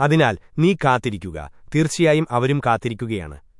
അതിനാൽ നീ കാത്തിരിക്കുക. തീർച്ചയായും അവരും കാത്തിരിക്കുകയാണ്.